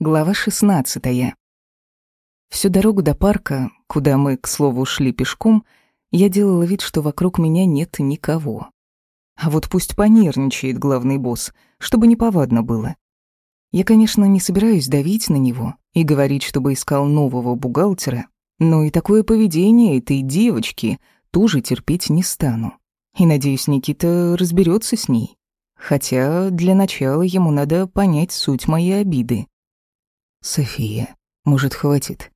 Глава 16. Всю дорогу до парка, куда мы, к слову, шли пешком, я делала вид, что вокруг меня нет никого. А вот пусть понервничает главный босс, чтобы неповадно было. Я, конечно, не собираюсь давить на него и говорить, чтобы искал нового бухгалтера, но и такое поведение этой девочки тоже терпеть не стану. И, надеюсь, Никита разберется с ней. Хотя для начала ему надо понять суть моей обиды. София. Может, хватит?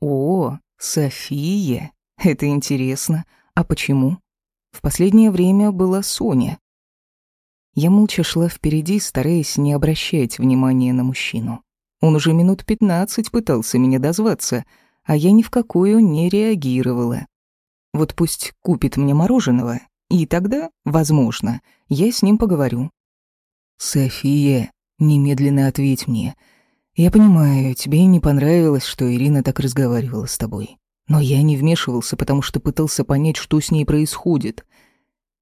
О, София. Это интересно. А почему? В последнее время была Соня. Я молча шла впереди, стараясь не обращать внимания на мужчину. Он уже минут пятнадцать пытался меня дозваться, а я ни в какую не реагировала. Вот пусть купит мне мороженого, и тогда, возможно, я с ним поговорю. «София, немедленно ответь мне», я понимаю, тебе не понравилось, что Ирина так разговаривала с тобой. Но я не вмешивался, потому что пытался понять, что с ней происходит.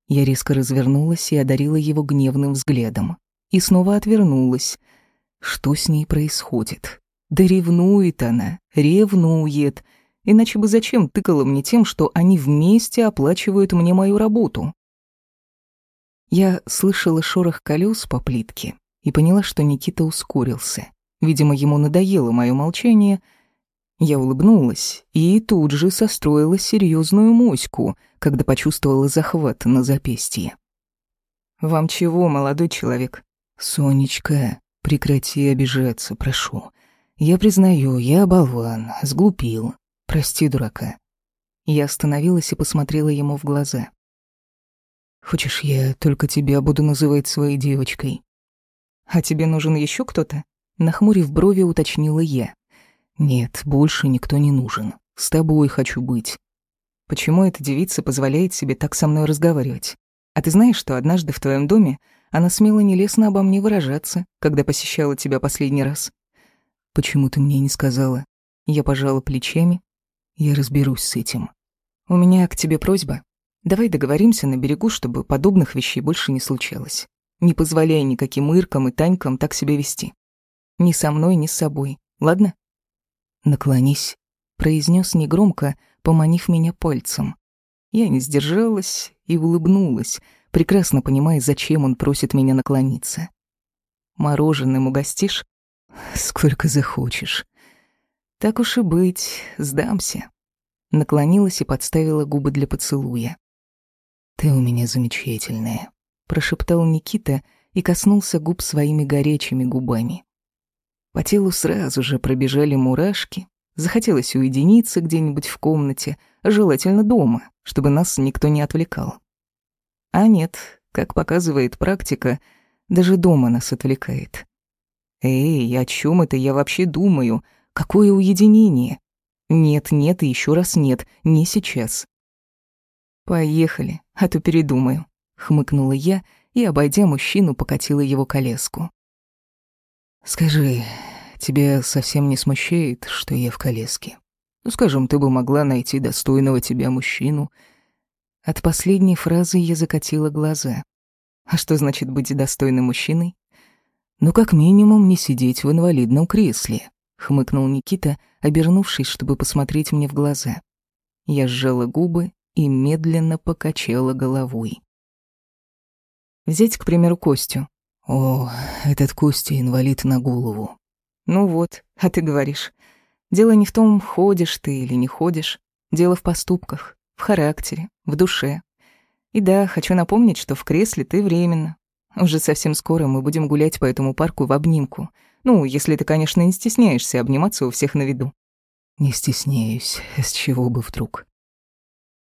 Я резко развернулась и одарила его гневным взглядом. И снова отвернулась. Что с ней происходит? Да ревнует она, ревнует. Иначе бы зачем тыкала мне тем, что они вместе оплачивают мне мою работу? Я слышала шорох колес по плитке и поняла, что Никита ускорился. Видимо, ему надоело мое молчание. Я улыбнулась и тут же состроила серьезную моську, когда почувствовала захват на запястье. «Вам чего, молодой человек?» «Сонечка, прекрати обижаться, прошу. Я признаю, я болван, сглупил. Прости, дурака». Я остановилась и посмотрела ему в глаза. «Хочешь, я только тебя буду называть своей девочкой?» «А тебе нужен еще кто-то?» Нахмурив брови, уточнила я. «Нет, больше никто не нужен. С тобой хочу быть». «Почему эта девица позволяет себе так со мной разговаривать? А ты знаешь, что однажды в твоем доме она смело нелестно обо мне выражаться, когда посещала тебя последний раз?» «Почему ты мне не сказала?» Я пожала плечами. «Я разберусь с этим». «У меня к тебе просьба. Давай договоримся на берегу, чтобы подобных вещей больше не случалось. Не позволяй никаким Иркам и Танькам так себя вести. Ни со мной, ни с собой. Ладно? Наклонись, произнес негромко, поманив меня пальцем. Я не сдержалась и улыбнулась, прекрасно понимая, зачем он просит меня наклониться. Мороженым угостишь? Сколько захочешь. Так уж и быть, сдамся. Наклонилась и подставила губы для поцелуя. «Ты у меня замечательная», — прошептал Никита и коснулся губ своими горячими губами. По телу сразу же пробежали мурашки. Захотелось уединиться где-нибудь в комнате, желательно дома, чтобы нас никто не отвлекал. А нет, как показывает практика, даже дома нас отвлекает. Эй, о чем это я вообще думаю? Какое уединение? Нет, нет и еще раз нет, не сейчас. Поехали, а то передумаю, хмыкнула я и, обойдя мужчину, покатила его колеску. «Скажи, тебя совсем не смущает, что я в колеске? Ну, скажем, ты бы могла найти достойного тебя мужчину». От последней фразы я закатила глаза. А что значит быть достойным мужчиной? Ну, как минимум, не сидеть в инвалидном кресле, хмыкнул Никита, обернувшись, чтобы посмотреть мне в глаза. Я сжала губы и медленно покачала головой. Взять, к примеру, Костю. О, этот Костя инвалид на голову. Ну вот, а ты говоришь. Дело не в том, ходишь ты или не ходишь. Дело в поступках, в характере, в душе. И да, хочу напомнить, что в кресле ты временно. Уже совсем скоро мы будем гулять по этому парку в обнимку. Ну, если ты, конечно, не стесняешься обниматься у всех на виду. Не стесняюсь, с чего бы вдруг.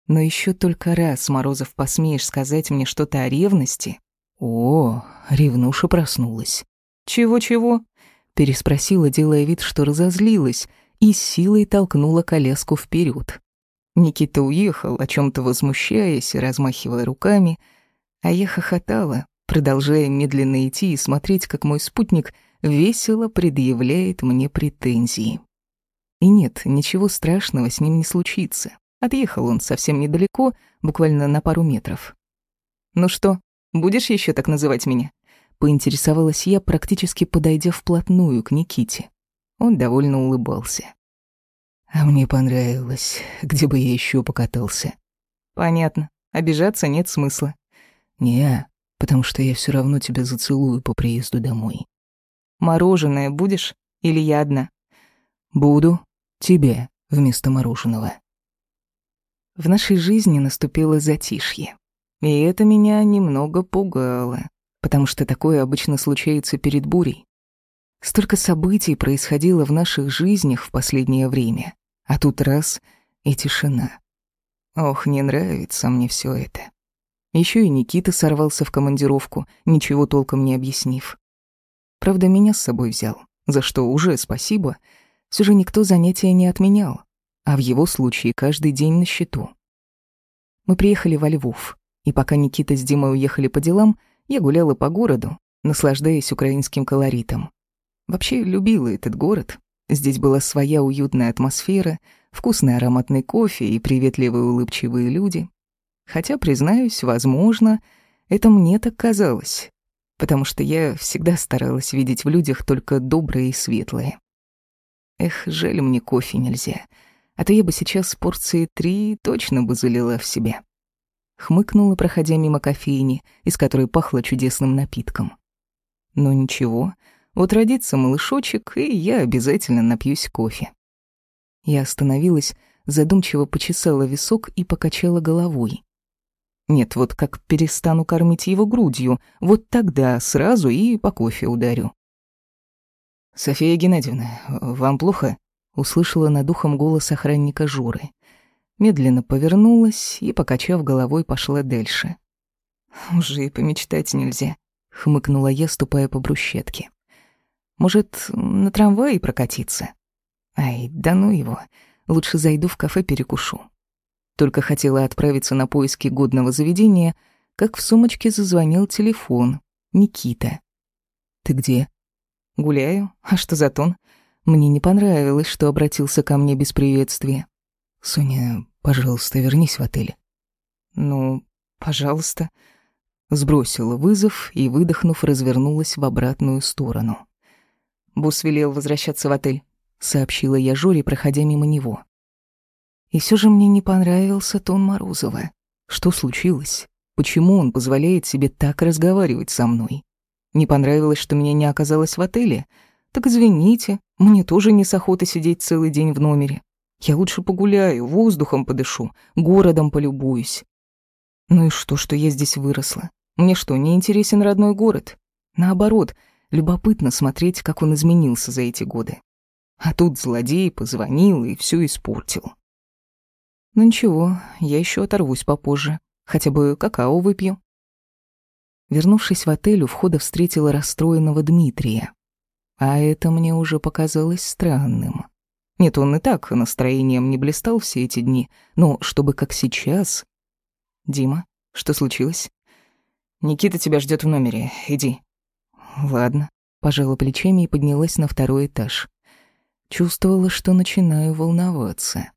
Но еще только раз, Морозов, посмеешь сказать мне что-то о ревности, «О, ревнуша проснулась». «Чего-чего?» — переспросила, делая вид, что разозлилась, и силой толкнула коляску вперед. Никита уехал, о чем то возмущаясь и размахивая руками, а я хохотала, продолжая медленно идти и смотреть, как мой спутник весело предъявляет мне претензии. И нет, ничего страшного с ним не случится. Отъехал он совсем недалеко, буквально на пару метров. «Ну что, Будешь еще так называть меня? поинтересовалась я, практически подойдя вплотную к Никите. Он довольно улыбался. А мне понравилось. Где бы я еще покатался? Понятно. Обижаться нет смысла. Не, потому что я все равно тебя зацелую по приезду домой. Мороженое будешь? Или я одна? Буду. Тебе вместо мороженого. В нашей жизни наступило затишье. И это меня немного пугало, потому что такое обычно случается перед бурей. Столько событий происходило в наших жизнях в последнее время, а тут раз — и тишина. Ох, не нравится мне все это. Еще и Никита сорвался в командировку, ничего толком не объяснив. Правда, меня с собой взял, за что уже спасибо. Все же никто занятия не отменял, а в его случае каждый день на счету. Мы приехали во Львов, и пока Никита с Димой уехали по делам, я гуляла по городу, наслаждаясь украинским колоритом. Вообще любила этот город. Здесь была своя уютная атмосфера, вкусный ароматный кофе и приветливые улыбчивые люди. Хотя, признаюсь, возможно, это мне так казалось, потому что я всегда старалась видеть в людях только доброе и светлое. Эх, жаль мне кофе нельзя, а то я бы сейчас порции три точно бы залила в себя. Хмыкнула, проходя мимо кофейни, из которой пахло чудесным напитком. Но ничего, вот родится малышочек, и я обязательно напьюсь кофе. Я остановилась, задумчиво почесала висок и покачала головой. Нет, вот как перестану кормить его грудью, вот тогда сразу и по кофе ударю. «София Геннадьевна, вам плохо?» — услышала над ухом голос охранника Журы. Медленно повернулась и, покачав головой, пошла дальше. «Уже и помечтать нельзя», — хмыкнула я, ступая по брусчатке. Может, на трамвае прокатиться? Ай, да ну его. Лучше зайду в кафе перекушу. Только хотела отправиться на поиски годного заведения, как в сумочке зазвонил телефон. Никита. «Ты где?» «Гуляю. А что за тон?» Мне не понравилось, что обратился ко мне без приветствия. «Соня, пожалуйста, вернись в отель». «Ну, пожалуйста». Сбросила вызов и, выдохнув, развернулась в обратную сторону. Босс велел возвращаться в отель», — сообщила я Жоре, проходя мимо него. И все же мне не понравился тон Морозова. Что случилось? Почему он позволяет себе так разговаривать со мной? Не понравилось, что меня не оказалось в отеле? Так извините, мне тоже не с охоты сидеть целый день в номере. Я лучше погуляю, воздухом подышу, городом полюбуюсь. Ну и что, что я здесь выросла? Мне что, не интересен родной город? Наоборот, Любопытно смотреть, как он изменился за эти годы. А тут злодей позвонил и все испортил. Ну ничего, я еще оторвусь попозже. Хотя бы какао выпью. Вернувшись в отель, у входа встретила расстроенного Дмитрия. А это мне уже показалось странным. Нет, он и так настроением не блистал все эти дни, но чтобы как сейчас... Дима, что случилось? Никита тебя ждет в номере, иди. Ладно. Пожала плечами и поднялась на второй этаж. Чувствовала, что начинаю волноваться.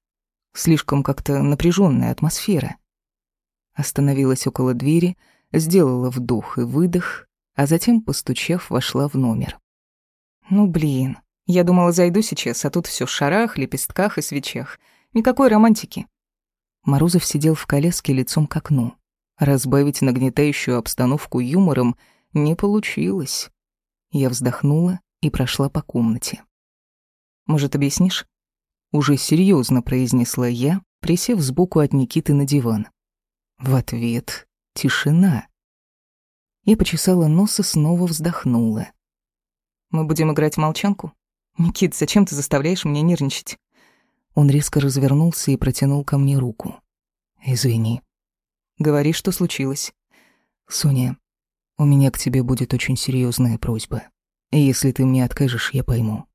Слишком как-то напряженная атмосфера. Остановилась около двери, сделала вдох и выдох, а затем, постучав, вошла в номер. Ну блин, я думала, зайду сейчас, а тут все в шарах, лепестках и свечах. Никакой романтики. Морозов сидел в коляске лицом к окну. Разбавить нагнетающую обстановку юмором не получилось. Я вздохнула и прошла по комнате. «Может, объяснишь?» Уже серьезно произнесла я, присев сбоку от Никиты на диван. В ответ — тишина. Я почесала нос и снова вздохнула. «Мы будем играть в молчанку? Никит, зачем ты заставляешь меня нервничать?» Он резко развернулся и протянул ко мне руку. «Извини». «Говори, что случилось». «Соня, у меня к тебе будет очень серьезная просьба. И если ты мне откажешь, я пойму.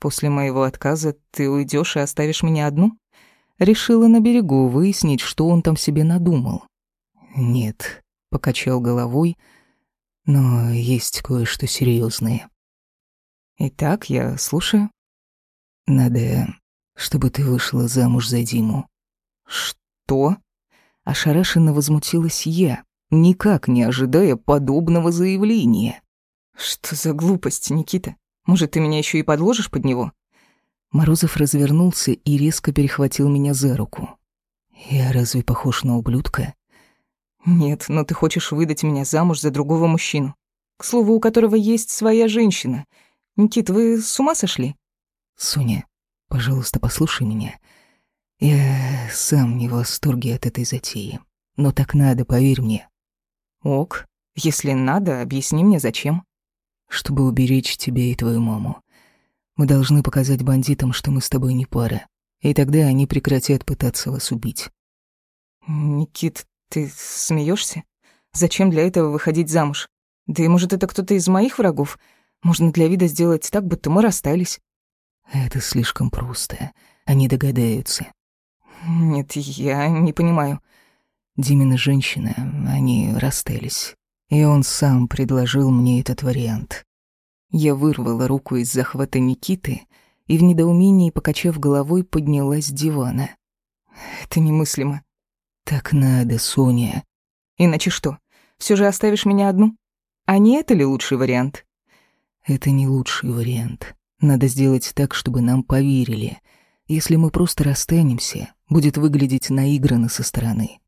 После моего отказа ты уйдешь и оставишь меня одну? Решила на берегу выяснить, что он там себе надумал. Нет, покачал головой, но есть кое-что серьезное. Итак, я слушаю. Надо, чтобы ты вышла замуж за Диму. Что? Ошарашенно возмутилась я, никак не ожидая подобного заявления. «Что за глупость, Никита? Может, ты меня еще и подложишь под него?» Морозов развернулся и резко перехватил меня за руку. «Я разве похож на ублюдка?» «Нет, но ты хочешь выдать меня замуж за другого мужчину, к слову, у которого есть своя женщина. Никит, вы с ума сошли?» «Соня, пожалуйста, послушай меня. Я сам не в восторге от этой затеи, но так надо, поверь мне». «Ок, если надо, объясни мне, зачем?» чтобы уберечь тебя и твою маму. Мы должны показать бандитам, что мы с тобой не пара, и тогда они прекратят пытаться вас убить». «Никит, ты смеешься? Зачем для этого выходить замуж? Да и может, это кто-то из моих врагов? Можно для вида сделать так, будто мы расстались». «Это слишком просто. Они догадаются». «Нет, я не понимаю». Димина женщина, они расстались. И он сам предложил мне этот вариант. Я вырвала руку из захвата Никиты и в недоумении, покачав головой, поднялась с дивана. «Это немыслимо». «Так надо, Соня». «Иначе что? Все же оставишь меня одну? А не это ли лучший вариант?» «Это не лучший вариант. Надо сделать так, чтобы нам поверили. Если мы просто расстанемся, будет выглядеть наигранно со стороны».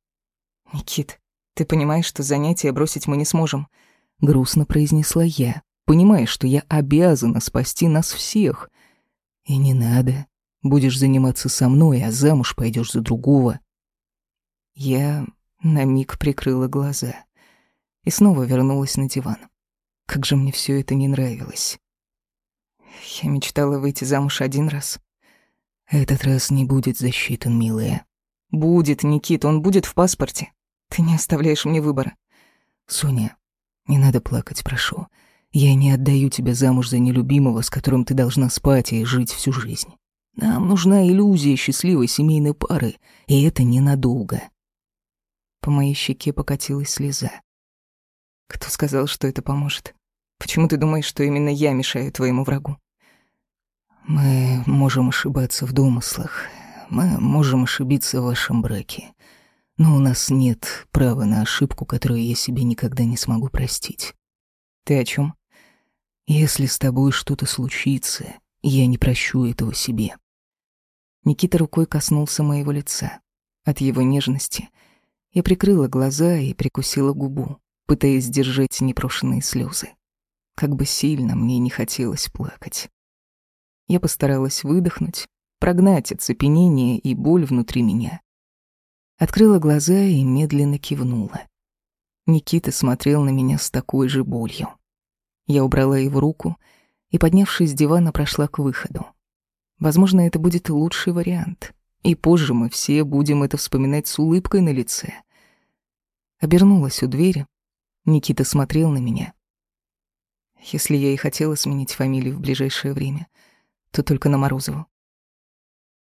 «Никит, «Ты понимаешь, что занятия бросить мы не сможем?» Грустно произнесла я, понимая, что я обязана спасти нас всех. «И не надо. Будешь заниматься со мной, а замуж пойдешь за другого». Я на миг прикрыла глаза и снова вернулась на диван. Как же мне все это не нравилось. Я мечтала выйти замуж один раз. Этот раз не будет засчитан, милая. Будет, Никит, он будет в паспорте. Ты не оставляешь мне выбора. Соня, не надо плакать, прошу. Я не отдаю тебя замуж за нелюбимого, с которым ты должна спать и жить всю жизнь. Нам нужна иллюзия счастливой семейной пары, и это ненадолго. По моей щеке покатилась слеза. Кто сказал, что это поможет? Почему ты думаешь, что именно я мешаю твоему врагу? Мы можем ошибаться в домыслах. Мы можем ошибиться в вашем браке. Но у нас нет права на ошибку, которую я себе никогда не смогу простить. Ты о чем? Если с тобой что-то случится, я не прощу этого себе. Никита рукой коснулся моего лица. От его нежности я прикрыла глаза и прикусила губу, пытаясь сдержать непрошенные слезы. Как бы сильно мне не хотелось плакать. Я постаралась выдохнуть, прогнать оцепенение и боль внутри меня. Открыла глаза и медленно кивнула. Никита смотрел на меня с такой же болью. Я убрала его руку и, поднявшись с дивана, прошла к выходу. Возможно, это будет лучший вариант, и позже мы все будем это вспоминать с улыбкой на лице. Обернулась у двери. Никита смотрел на меня. Если я и хотела сменить фамилию в ближайшее время, то только на Морозову.